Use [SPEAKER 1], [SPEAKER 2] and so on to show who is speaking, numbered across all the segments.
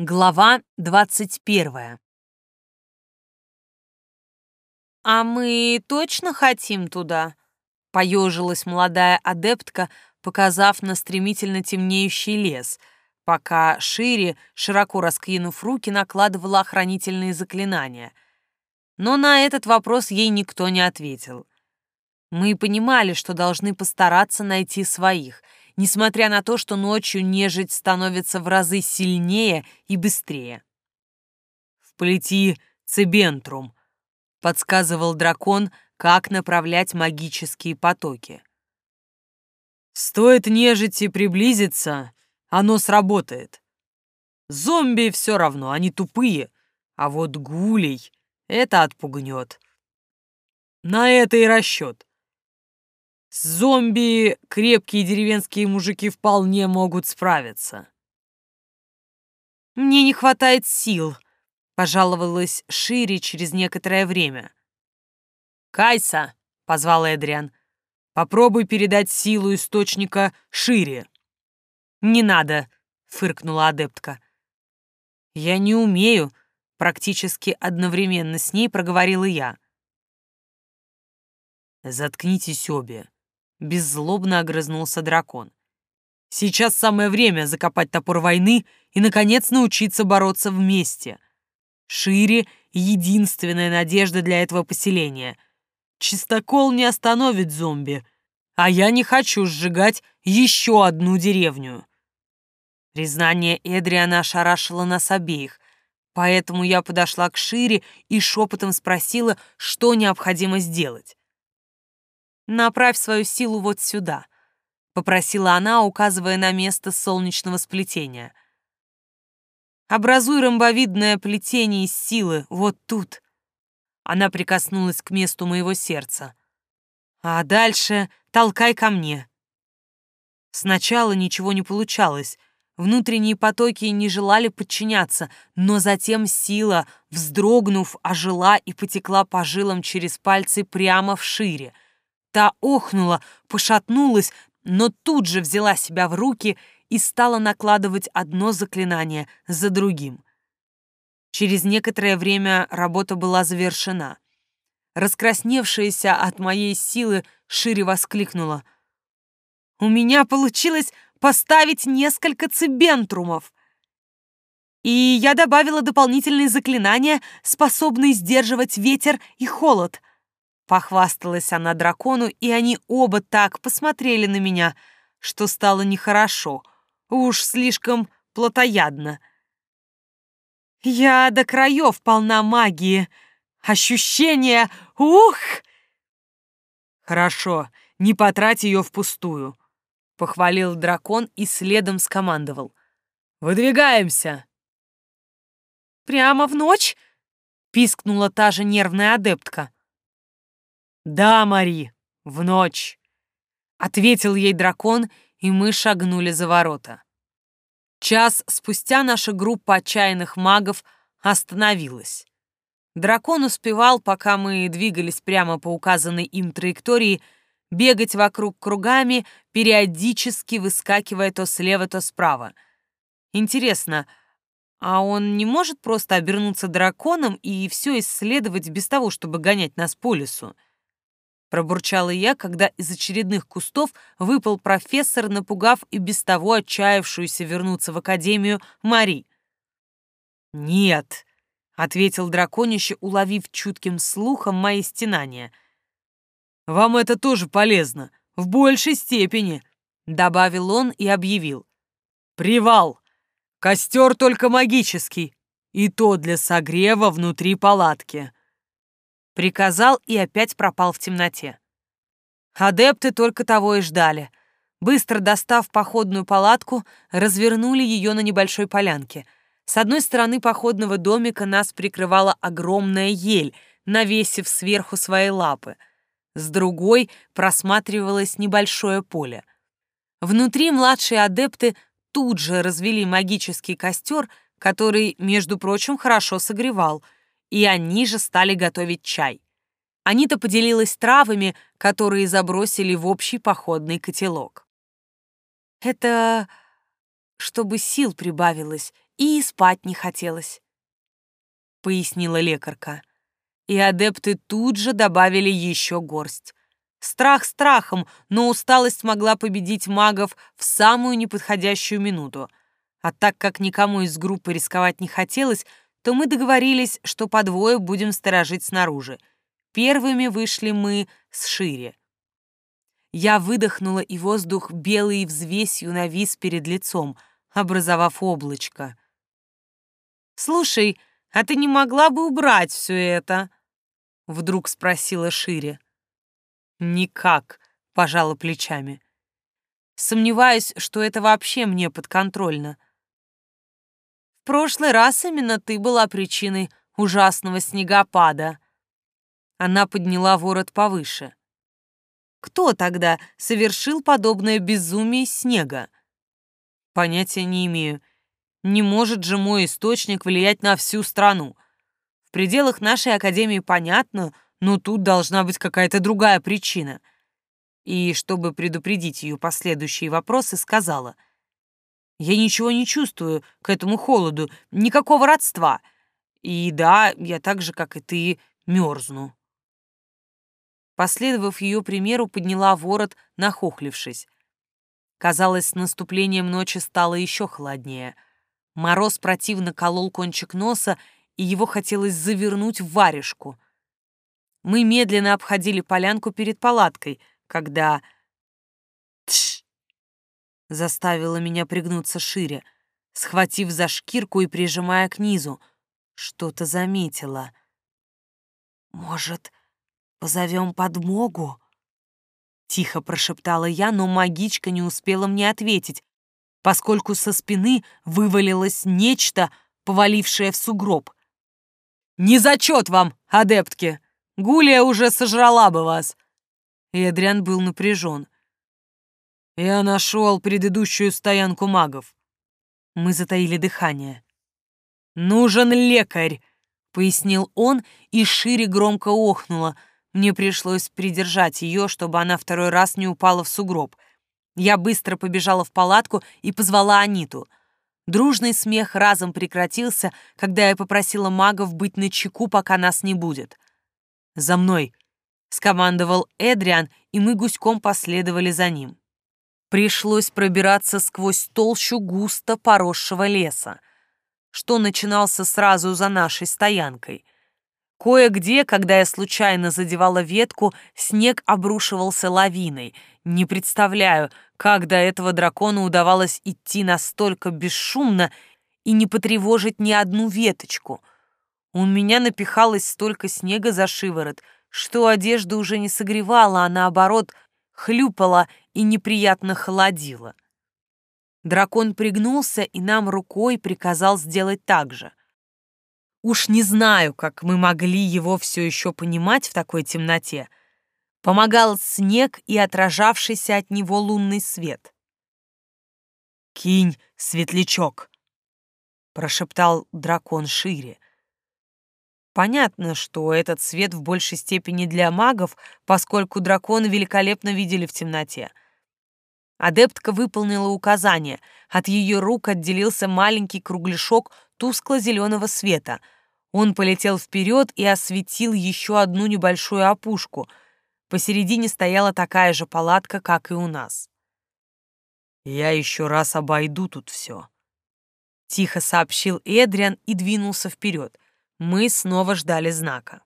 [SPEAKER 1] Глава двадцать первая. «А мы точно хотим туда?» — поежилась молодая адептка, показав на стремительно темнеющий лес, пока шире, широко раскинув руки, накладывала охранительные заклинания. Но на этот вопрос ей никто не ответил. Мы понимали, что должны постараться найти своих — несмотря на то, что ночью нежить становится в разы сильнее и быстрее. «В плети цибентрум», — подсказывал дракон, как направлять магические потоки. «Стоит нежити приблизиться, оно сработает. Зомби все равно, они тупые, а вот гулей это отпугнет. На это и расчет. С зомби крепкие деревенские мужики вполне могут справиться.
[SPEAKER 2] «Мне не хватает сил», — пожаловалась Шире через некоторое время.
[SPEAKER 1] «Кайса», — позвал Эдриан, — «попробуй передать силу источника Шире».
[SPEAKER 2] «Не надо», — фыркнула адептка.
[SPEAKER 1] «Я не умею», — практически одновременно с ней проговорила я. «Заткнитесь обе», Беззлобно огрызнулся дракон. Сейчас самое время закопать топор войны и, наконец, научиться бороться вместе. Шире — единственная надежда для этого поселения. Чистокол не остановит зомби, а я не хочу сжигать еще одну деревню. Признание Эдриана ошарашило нас обеих, поэтому я подошла к Шире и шепотом спросила, что необходимо сделать.
[SPEAKER 2] «Направь свою силу вот сюда», — попросила она, указывая на место солнечного сплетения. «Образуй ромбовидное плетение из силы вот тут». Она прикоснулась к месту моего сердца. «А дальше толкай ко мне». Сначала ничего не получалось, внутренние потоки не желали подчиняться, но затем сила, вздрогнув, ожила и потекла по жилам через пальцы прямо в шире — Та охнула, пошатнулась, но тут же взяла себя в руки и стала накладывать одно заклинание за другим. Через некоторое время работа была завершена. Раскрасневшаяся от моей силы шире воскликнула. «У меня получилось поставить несколько цибентрумов!» И я добавила дополнительные заклинания, способные сдерживать ветер и холод — Похвасталась она дракону, и они оба так посмотрели на меня, что стало нехорошо, уж слишком плотоядно. Я до краев полна магии. Ощущения, ух!
[SPEAKER 1] Хорошо, не потрать ее впустую, похвалил дракон и следом скомандовал. Выдвигаемся.
[SPEAKER 2] Прямо в ночь? пискнула та же нервная адептка.
[SPEAKER 1] «Да, Мари, в ночь», — ответил ей дракон, и мы шагнули за ворота. Час спустя наша группа отчаянных магов остановилась. Дракон успевал, пока мы двигались прямо по указанной им траектории, бегать вокруг кругами, периодически выскакивая то слева, то справа. Интересно, а он не может просто обернуться драконом и все исследовать без того, чтобы гонять нас по лесу? Пробурчала я, когда из очередных кустов выпал профессор, напугав и без того отчаявшуюся вернуться в академию Мари. «Нет», — ответил драконище, уловив чутким слухом мои стенания. «Вам это тоже полезно, в большей степени», — добавил он и объявил. «Привал! Костер только магический, и то для согрева внутри палатки» приказал и опять пропал в темноте. Адепты только того и ждали. Быстро достав походную палатку, развернули ее на небольшой полянке. С одной стороны походного домика нас прикрывала огромная ель, навесив сверху свои лапы. С другой просматривалось небольшое поле. Внутри младшие адепты тут же развели магический костер, который, между прочим, хорошо согревал — и они же стали готовить чай. Анита поделилась травами, которые забросили в общий походный котелок. «Это чтобы сил прибавилось
[SPEAKER 2] и спать не хотелось», — пояснила лекарка. И адепты тут же добавили еще горсть. Страх страхом, но усталость могла победить магов в самую неподходящую минуту. А так как никому из группы рисковать не хотелось, то мы договорились, что по двое будем сторожить снаружи. Первыми вышли мы с Шире. Я выдохнула, и воздух белой взвесью навис перед лицом, образовав облачко. «Слушай, а ты не могла бы убрать все это?» — вдруг спросила Шире. «Никак», — пожала плечами. «Сомневаюсь, что это вообще мне подконтрольно. Прошлый раз именно ты была причиной ужасного снегопада». Она подняла ворот повыше. Кто тогда совершил подобное безумие снега? Понятия не имею. Не может же мой источник влиять на всю страну. В пределах нашей академии понятно, но тут должна быть какая-то другая причина. И чтобы предупредить ее последующие вопросы, сказала. Я ничего не чувствую к этому холоду, никакого родства. И да, я так же, как и ты, мерзну. Последовав ее примеру, подняла ворот, нахохлившись. Казалось, с наступлением ночи стало еще холоднее. Мороз противно колол кончик носа, и его хотелось завернуть в варежку. Мы медленно обходили полянку перед палаткой, когда... Тш! Заставила меня пригнуться шире, схватив за шкирку и прижимая к низу. Что-то заметила. Может, «Позовем подмогу?» Тихо прошептала я, но магичка не успела мне ответить, поскольку со спины вывалилось нечто, повалившее в сугроб. «Не зачет вам, адептки! Гулия уже сожрала бы вас!» Эдриан был напряжен. «Я нашел предыдущую стоянку магов». Мы затаили дыхание. «Нужен лекарь!» — пояснил он, и шире громко охнула — мне пришлось придержать ее, чтобы она второй раз не упала в сугроб. Я быстро побежала в палатку и позвала Аниту. Дружный смех разом прекратился, когда я попросила магов быть начеку, пока нас не будет. «За мной!» — скомандовал Эдриан, и мы гуськом последовали за ним. Пришлось пробираться сквозь толщу густо поросшего леса, что начинался сразу за нашей стоянкой — Кое-где, когда я случайно задевала ветку, снег обрушивался лавиной. Не представляю, как до этого дракону удавалось идти настолько бесшумно и не потревожить ни одну веточку. У меня напихалось столько снега за шиворот, что одежда уже не согревала, а наоборот хлюпала и неприятно холодила. Дракон пригнулся и нам рукой приказал сделать так же. Уж не знаю, как мы могли его все еще понимать в такой темноте. Помогал снег и отражавшийся от него лунный свет. «Кинь, светлячок!» — прошептал дракон шире. Понятно, что этот свет в большей степени для магов, поскольку драконы великолепно видели в темноте. Адептка выполнила указание. От ее рук отделился маленький кругляшок тускло-зеленого света. Он полетел вперед и осветил еще одну небольшую опушку. Посередине стояла такая же палатка, как и у нас. «Я еще раз обойду тут все», — тихо сообщил Эдриан и двинулся вперед. Мы снова ждали знака.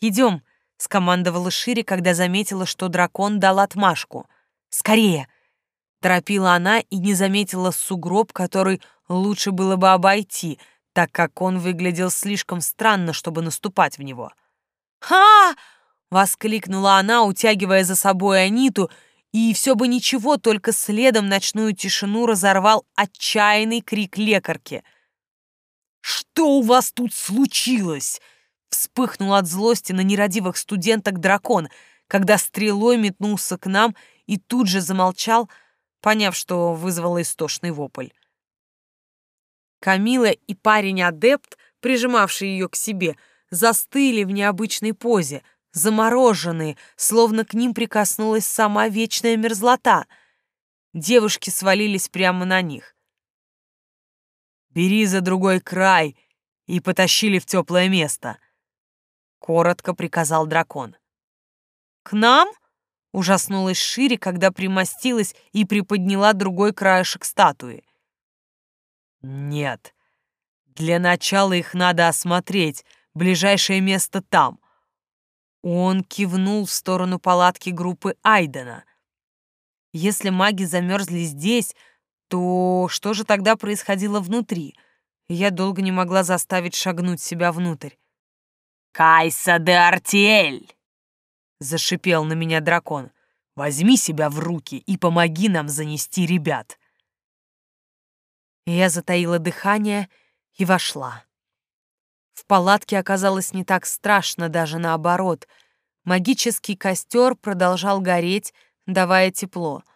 [SPEAKER 2] «Идем», — скомандовала Шире, когда заметила, что дракон дал отмашку. «Скорее!» Торопила она и не заметила сугроб, который лучше было бы обойти, так как он выглядел слишком странно, чтобы наступать в него. «Ха!» — воскликнула она, утягивая за собой Аниту, и все бы ничего, только следом ночную тишину разорвал отчаянный крик лекарки. «Что у вас тут случилось?» Вспыхнул от злости на нерадивых студенток дракон, когда стрелой метнулся к нам и тут же замолчал, поняв, что вызвало истошный вопль. Камила и парень-адепт, прижимавший ее к себе, застыли в необычной позе, замороженные, словно к ним прикоснулась сама вечная мерзлота. Девушки свалились прямо на них. Бери за другой край и потащили в теплое место», — коротко приказал дракон.
[SPEAKER 1] «К нам?» — ужаснулась шире, когда примостилась и приподняла другой краешек статуи.
[SPEAKER 2] «Нет. Для начала их надо осмотреть. Ближайшее место там». Он кивнул в сторону палатки группы Айдена.
[SPEAKER 1] Если маги замерзли здесь, то что же тогда происходило внутри? Я долго не могла заставить шагнуть себя внутрь.
[SPEAKER 2] «Кайса де Артель!» — зашипел на меня дракон. «Возьми себя в руки и помоги нам занести ребят!»
[SPEAKER 1] Я затаила дыхание и вошла. В палатке оказалось не так страшно, даже наоборот. Магический костер продолжал гореть, давая тепло —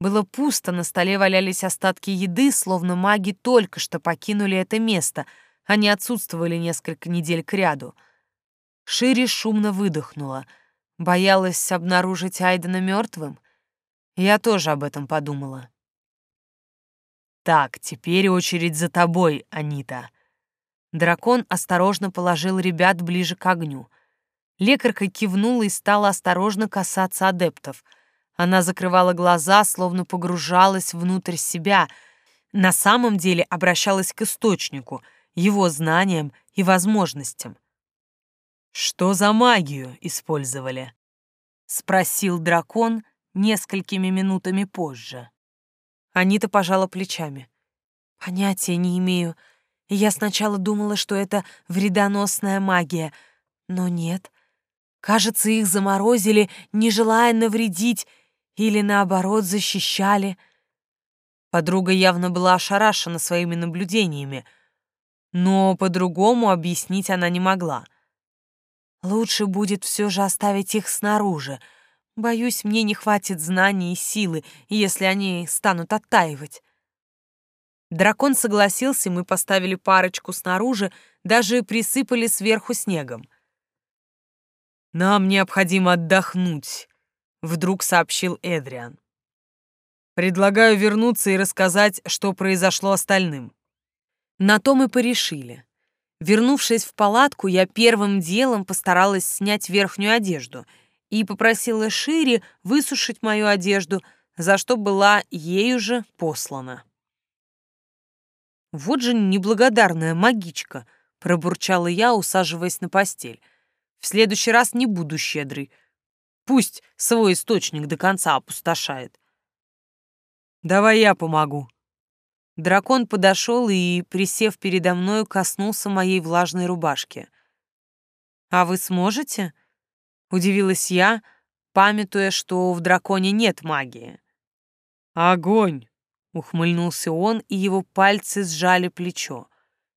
[SPEAKER 1] было пусто, на столе валялись остатки еды, словно маги только что покинули это место. Они отсутствовали несколько недель кряду. Шири шумно выдохнула. Боялась обнаружить Айдена мертвым. Я тоже об этом подумала.
[SPEAKER 2] «Так, теперь очередь за тобой, Анита».
[SPEAKER 1] Дракон осторожно положил ребят ближе к огню. Лекарка кивнула и стала осторожно касаться адептов — она закрывала глаза, словно погружалась внутрь себя. На самом деле обращалась к источнику, его знаниям и возможностям.
[SPEAKER 2] «Что за магию использовали?» — спросил дракон несколькими минутами позже.
[SPEAKER 1] Анита пожала плечами. «Понятия не имею. Я сначала думала, что это вредоносная магия, но нет. Кажется, их заморозили, не желая навредить, или, наоборот, защищали. Подруга явно была ошарашена своими наблюдениями, но по-другому объяснить она не могла. Лучше будет все же оставить их снаружи. Боюсь, мне не хватит знаний и силы, если они станут оттаивать. Дракон согласился, мы поставили парочку снаружи, даже присыпали сверху снегом.
[SPEAKER 2] «Нам необходимо отдохнуть», вдруг сообщил Эдриан. Предлагаю вернуться и рассказать, что произошло остальным.
[SPEAKER 1] На то мы порешили. Вернувшись в палатку, я первым делом постаралась снять верхнюю одежду и попросила Шири высушить мою одежду, за что была ею же послана. «Вот же неблагодарная магичка!» — пробурчала я, усаживаясь на постель. «В следующий раз не буду щедрой. Пусть свой источник до конца опустошает.
[SPEAKER 2] Давай я помогу.
[SPEAKER 1] Дракон подошел и, присев передо мной, коснулся моей влажной рубашки. «А вы сможете?» — удивилась я, памятуя, что в драконе нет магии.
[SPEAKER 2] «Огонь!»
[SPEAKER 1] — ухмыльнулся он, и его пальцы сжали плечо.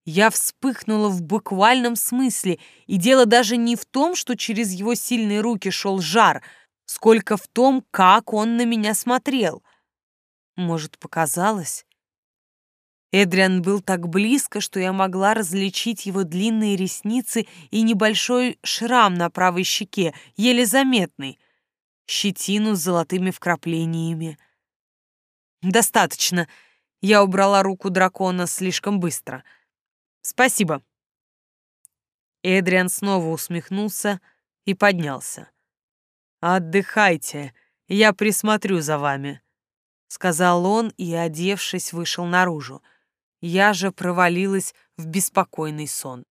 [SPEAKER 1] Я вспыхнула в буквальном смысле, и дело даже не в том, что через его сильные руки шел жар, сколько в том, как он на меня смотрел. Может, показалось? Эдриан был так близко, что я могла различить его длинные ресницы и небольшой шрам на правой щеке, еле заметный, щетину с золотыми вкраплениями. «Достаточно!» Я убрала руку дракона слишком быстро — Спасибо. Эдриан снова усмехнулся и поднялся.
[SPEAKER 2] «Отдыхайте, я присмотрю за вами», — сказал он и, одевшись, вышел наружу. Я же провалилась в беспокойный сон.